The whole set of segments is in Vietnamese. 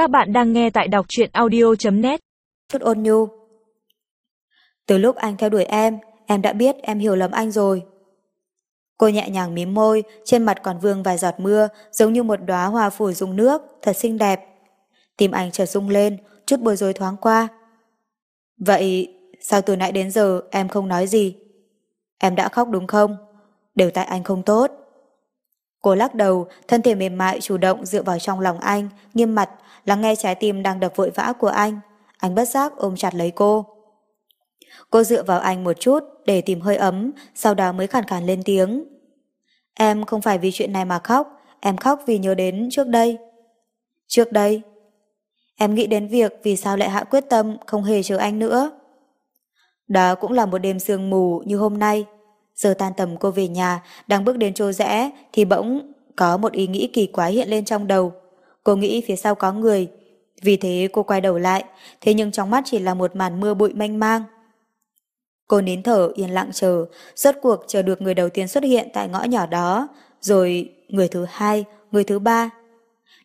Các bạn đang nghe tại đọc truyện audio.net Chút ôn nhu Từ lúc anh theo đuổi em, em đã biết em hiểu lầm anh rồi. Cô nhẹ nhàng mím môi, trên mặt còn vương vài giọt mưa, giống như một đóa hoa phủ dùng nước, thật xinh đẹp. Tim anh chợt rung lên, chút bối rối thoáng qua. Vậy, sao từ nãy đến giờ em không nói gì? Em đã khóc đúng không? Đều tại anh không tốt. Cô lắc đầu, thân thể mềm mại chủ động dựa vào trong lòng anh, nghiêm mặt, lắng nghe trái tim đang đập vội vã của anh. Anh bất giác ôm chặt lấy cô. Cô dựa vào anh một chút để tìm hơi ấm, sau đó mới khàn khàn lên tiếng. Em không phải vì chuyện này mà khóc, em khóc vì nhớ đến trước đây. Trước đây? Em nghĩ đến việc vì sao lại hạ quyết tâm không hề chờ anh nữa. Đó cũng là một đêm sương mù như hôm nay. Giờ tan tầm cô về nhà, đang bước đến chỗ rẽ thì bỗng có một ý nghĩ kỳ quái hiện lên trong đầu. Cô nghĩ phía sau có người. Vì thế cô quay đầu lại, thế nhưng trong mắt chỉ là một màn mưa bụi mênh mang. Cô nín thở yên lặng chờ, rốt cuộc chờ được người đầu tiên xuất hiện tại ngõ nhỏ đó, rồi người thứ hai, người thứ ba.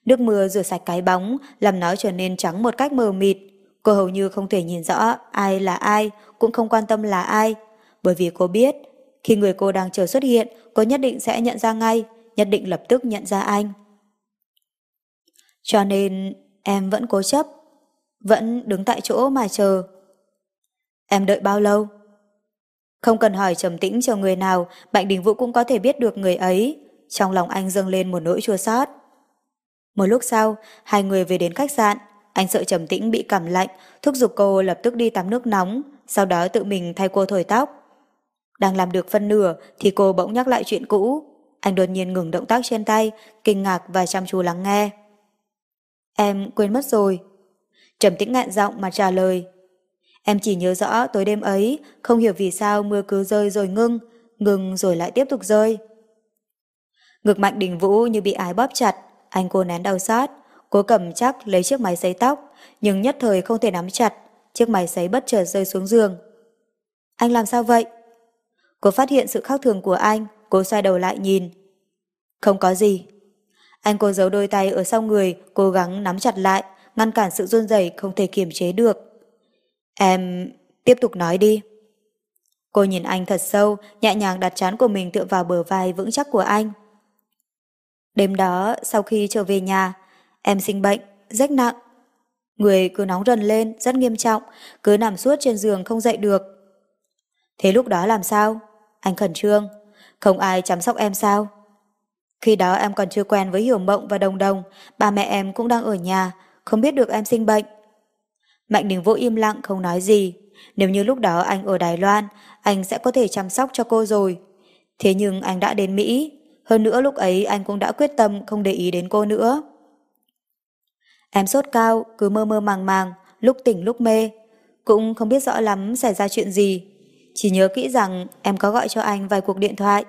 Nước mưa rửa sạch cái bóng, làm nó trở nên trắng một cách mờ mịt. Cô hầu như không thể nhìn rõ ai là ai, cũng không quan tâm là ai. Bởi vì cô biết, khi người cô đang chờ xuất hiện, cô nhất định sẽ nhận ra ngay, nhất định lập tức nhận ra anh. Cho nên em vẫn cố chấp, vẫn đứng tại chỗ mà chờ. Em đợi bao lâu? Không cần hỏi trầm tĩnh cho người nào, Bạch Đình Vũ cũng có thể biết được người ấy. Trong lòng anh dâng lên một nỗi chua xót. Một lúc sau, hai người về đến khách sạn. Anh sợ trầm tĩnh bị cảm lạnh, thúc giục cô lập tức đi tắm nước nóng, sau đó tự mình thay cô thổi tóc. Đang làm được phân nửa thì cô bỗng nhắc lại chuyện cũ. Anh đột nhiên ngừng động tác trên tay, kinh ngạc và chăm chú lắng nghe. Em quên mất rồi. Trầm tĩnh ngạn giọng mà trả lời. Em chỉ nhớ rõ tối đêm ấy, không hiểu vì sao mưa cứ rơi rồi ngưng, ngừng rồi lại tiếp tục rơi. Ngực mạnh đình vũ như bị ái bóp chặt, anh cô nén đau xót, cố cầm chắc lấy chiếc máy sấy tóc, nhưng nhất thời không thể nắm chặt, chiếc máy sấy bất chợt rơi xuống giường. Anh làm sao vậy? Cô phát hiện sự khác thường của anh, cô xoay đầu lại nhìn. Không có gì. Anh cô giấu đôi tay ở sau người, cố gắng nắm chặt lại, ngăn cản sự run rẩy không thể kiềm chế được. Em tiếp tục nói đi. Cô nhìn anh thật sâu, nhẹ nhàng đặt chán của mình tựa vào bờ vai vững chắc của anh. Đêm đó, sau khi trở về nhà, em sinh bệnh, rách nặng. Người cứ nóng rần lên, rất nghiêm trọng, cứ nằm suốt trên giường không dậy được. Thế lúc đó làm sao? Anh khẩn trương. Không ai chăm sóc em sao? Khi đó em còn chưa quen với Hiểu Mộng và Đồng Đồng, ba mẹ em cũng đang ở nhà, không biết được em sinh bệnh. Mạnh Đình Vũ im lặng không nói gì. Nếu như lúc đó anh ở Đài Loan, anh sẽ có thể chăm sóc cho cô rồi. Thế nhưng anh đã đến Mỹ, hơn nữa lúc ấy anh cũng đã quyết tâm không để ý đến cô nữa. Em sốt cao, cứ mơ mơ màng màng, lúc tỉnh lúc mê. Cũng không biết rõ lắm xảy ra chuyện gì. Chỉ nhớ kỹ rằng em có gọi cho anh vài cuộc điện thoại.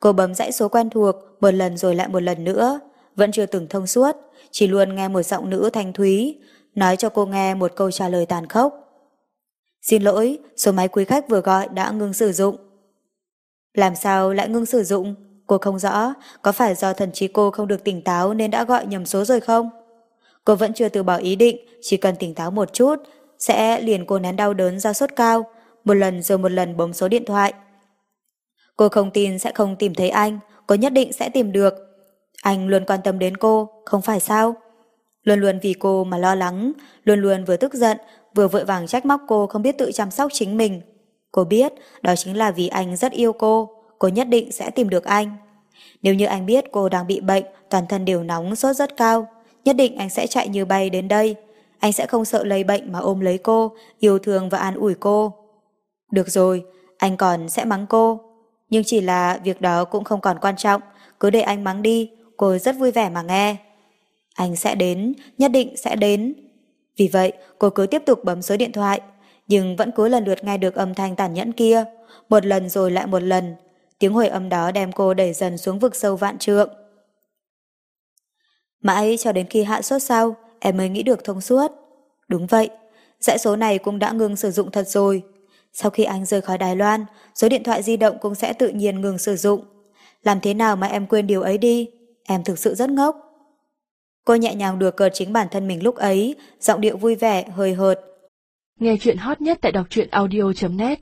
Cô bấm dãy số quen thuộc một lần rồi lại một lần nữa. Vẫn chưa từng thông suốt, chỉ luôn nghe một giọng nữ thanh thúy, nói cho cô nghe một câu trả lời tàn khốc. Xin lỗi, số máy quý khách vừa gọi đã ngưng sử dụng. Làm sao lại ngưng sử dụng? Cô không rõ, có phải do thần trí cô không được tỉnh táo nên đã gọi nhầm số rồi không? Cô vẫn chưa từ bỏ ý định, chỉ cần tỉnh táo một chút, sẽ liền cô nén đau đớn ra sốt cao, một lần rồi một lần bấm số điện thoại. Cô không tin sẽ không tìm thấy anh, cô nhất định sẽ tìm được. Anh luôn quan tâm đến cô, không phải sao? Luôn luôn vì cô mà lo lắng, luôn luôn vừa tức giận, vừa vội vàng trách móc cô không biết tự chăm sóc chính mình. Cô biết đó chính là vì anh rất yêu cô, cô nhất định sẽ tìm được anh. Nếu như anh biết cô đang bị bệnh, toàn thân đều nóng, sốt rất cao, nhất định anh sẽ chạy như bay đến đây. Anh sẽ không sợ lây bệnh mà ôm lấy cô, yêu thương và an ủi cô. Được rồi, anh còn sẽ mắng cô. Nhưng chỉ là việc đó cũng không còn quan trọng, cứ để anh mắng đi, cô rất vui vẻ mà nghe. Anh sẽ đến, nhất định sẽ đến. Vì vậy, cô cứ tiếp tục bấm số điện thoại, nhưng vẫn cứ lần lượt nghe được âm thanh tàn nhẫn kia, một lần rồi lại một lần. Tiếng hồi âm đó đem cô đẩy dần xuống vực sâu vạn trượng. Mãi cho đến khi hạ sốt sau, em mới nghĩ được thông suốt. Đúng vậy, dãy số này cũng đã ngừng sử dụng thật rồi. Sau khi anh rời khỏi Đài Loan, số điện thoại di động cũng sẽ tự nhiên ngừng sử dụng. Làm thế nào mà em quên điều ấy đi? Em thực sự rất ngốc. Cô nhẹ nhàng đùa cợt chính bản thân mình lúc ấy, giọng điệu vui vẻ, hơi hợt. Nghe chuyện hot nhất tại đọc truyện audio.net